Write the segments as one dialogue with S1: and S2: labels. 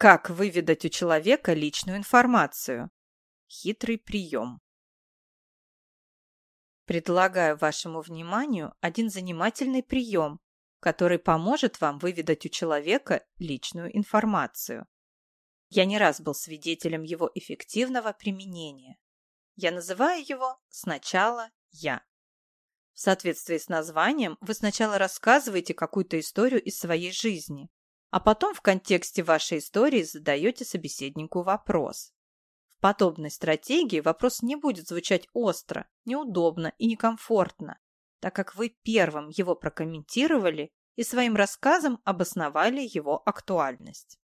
S1: Как выведать у человека личную информацию? Хитрый прием. Предлагаю вашему вниманию один занимательный прием, который поможет вам выведать у человека личную информацию. Я не раз был свидетелем его эффективного применения. Я называю его «Сначала я». В соответствии с названием вы сначала рассказываете какую-то историю из своей жизни, а потом в контексте вашей истории задаете собеседнику вопрос. В подобной стратегии вопрос не будет звучать остро, неудобно и некомфортно, так как вы первым его прокомментировали и своим рассказом обосновали его актуальность.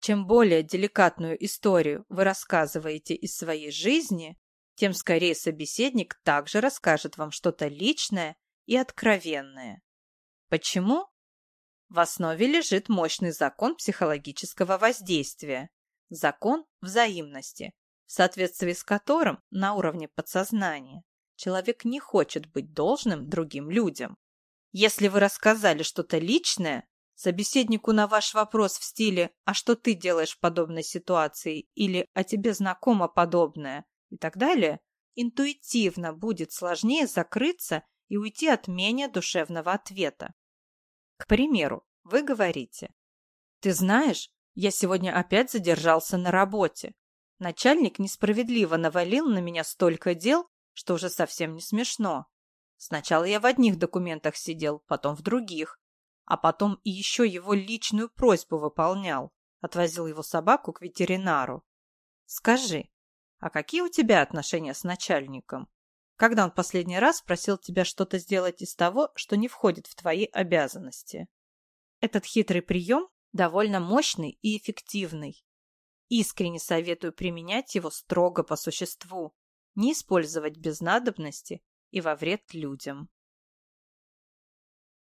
S1: Чем более деликатную историю вы рассказываете из своей жизни, тем скорее собеседник также расскажет вам что-то личное и откровенное. Почему? В основе лежит мощный закон психологического воздействия, закон взаимности, в соответствии с которым на уровне подсознания человек не хочет быть должным другим людям. Если вы рассказали что-то личное, собеседнику на ваш вопрос в стиле «А что ты делаешь в подобной ситуации?» или «А тебе знакомо подобное?» и так далее, интуитивно будет сложнее закрыться и уйти от менее душевного ответа. К примеру, вы говорите, «Ты знаешь, я сегодня опять задержался на работе. Начальник несправедливо навалил на меня столько дел, что уже совсем не смешно. Сначала я в одних документах сидел, потом в других, а потом и еще его личную просьбу выполнял. Отвозил его собаку к ветеринару. Скажи, а какие у тебя отношения с начальником? Когда он последний раз просил тебя что-то сделать из того, что не входит в твои обязанности? Этот хитрый прием довольно мощный и эффективный. Искренне советую применять его строго по существу, не использовать без надобности и во вред людям.